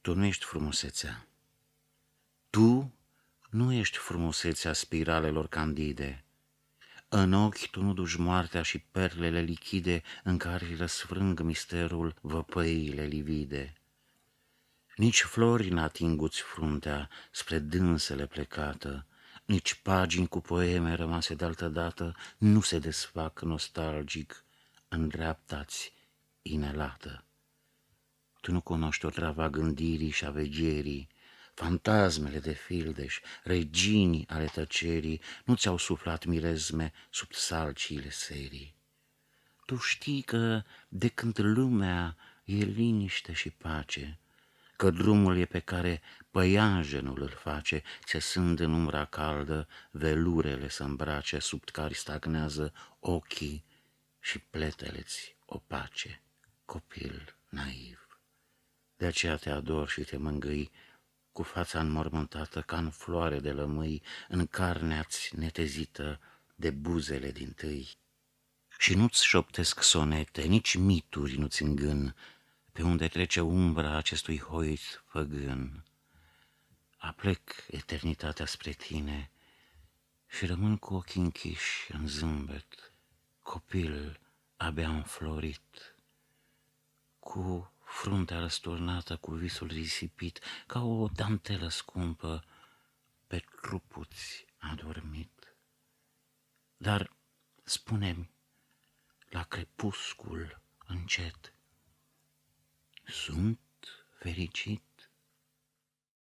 Tu nu ești frumusețea. Tu nu ești frumusețea spiralelor candide. În ochi tu nu duci moartea și perlele lichide în care îi răsfrâng misterul văpăiile livide. Nici flori n-atinguți fruntea spre dânsele plecată, nici pagini cu poeme rămase de dată nu se desfac nostalgic, îndreaptați inelată. Tu nu cunoști o travă gândirii și a vegherii, fantasmele de fildeș, reginii ale tăcerii, nu ți-au suflat mirezme sub salciile serii. Tu știi că de când lumea e liniște și pace, că drumul e pe care păianjenul îl face, țesând în umbra caldă velurele să îmbrace, sub care stagnează ochii și pletele-ți opace, copil naiv. De aceea te ador și te mângâi, cu fața înmormântată ca în floare de lămâi, în carnea-ți netezită de buzele din tâi. Și nu-ți șoptesc sonete, nici mituri nu-ți îngân, pe unde trece umbra acestui hoit făgân. Aplec eternitatea spre tine și rămân cu ochii închiși în zâmbet, copil abia înflorit, cu fruntea răsturnată cu visul risipit, ca o dantelă scumpă pe trupuți adormit. Dar spune-mi, la crepuscul încet, sunt fericit?